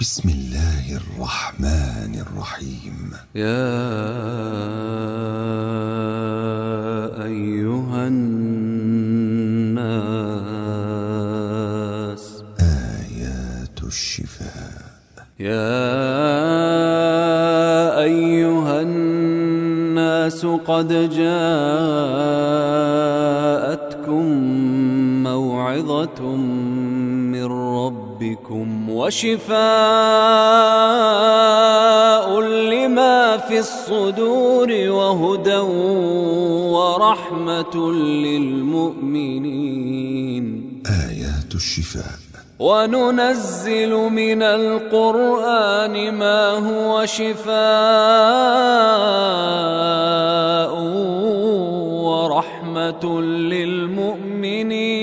بسم الله الرحمن الرحيم. يا أيها الناس. آيات الشفاء. يا أيها الناس قد جاءتكم موعظة من ربكم وشفاء لما في الصدور وهدى ورحمة للمؤمنين. آيات الشفاء. وننزل من القرآن ما هو شفاء ورحمة للمؤمنين.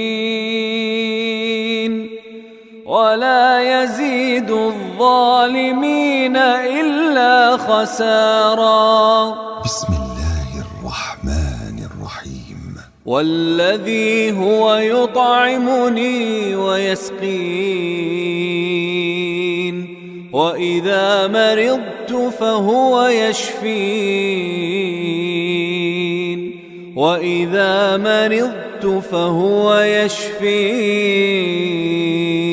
ولا يزيد الظالمين إلا خسارا. بسم الله الرحمن الرحيم. والذي هو يطعمني ويسقين. وإذا مرضت فهو يشفين. وإذا مرضت فهو يشفين.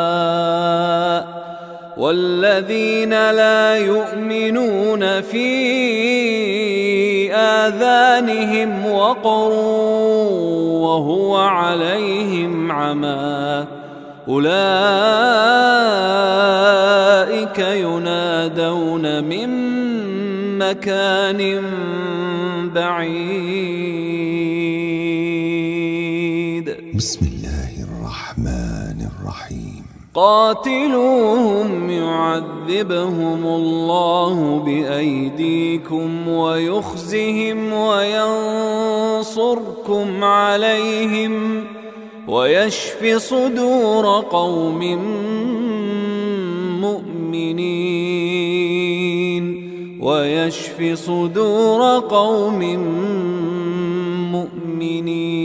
والذين لا يؤمنون في آذانهم وقر وهو عليهم عمى. أولئك ينادون من مكان بعيد. بسم الله الرحمن الرحيم. قاتلوهم يعذبهم الله بأيديكم ويخزهم وينصركم عليهم ويشف صدور قوم مؤمنين ويشف صدور قوم مؤمنين